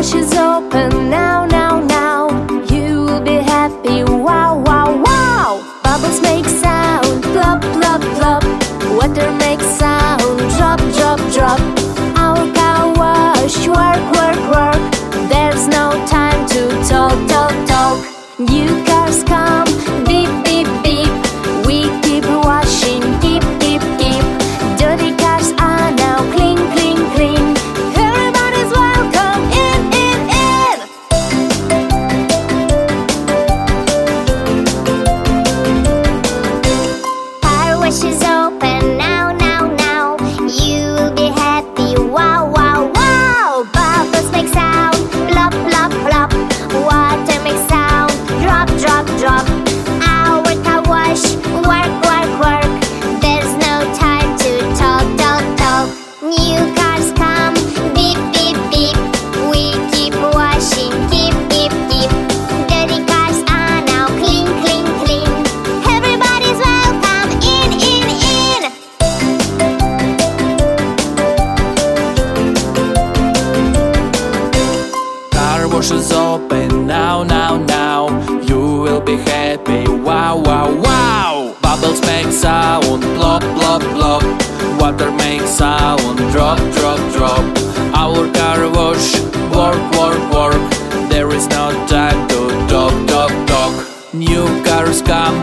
bush is open now, now, now. You will be happy. Wow, wow, wow. Bubbles make sound. oceans open now, now, now. You will be happy. Wow, wow, wow. Bubbles make sound, plop, plop, plop. Water makes sound, drop, drop, drop. Our car wash, work, work, work. There is no time to talk, talk, talk. New cars come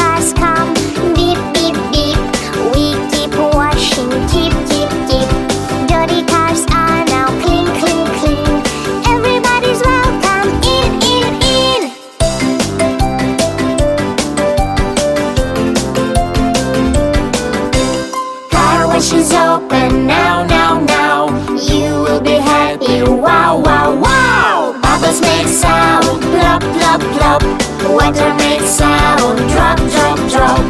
she's open now, now, now. You will be happy, wow, wow, wow. Bubbles make sound, plop, plop, plop. Water makes sound, drop, drop, drop.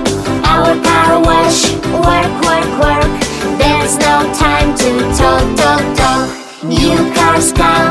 Our car wash, work, work, work. There's no time to talk, talk, talk. New cars come.